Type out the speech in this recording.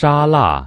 沙拉。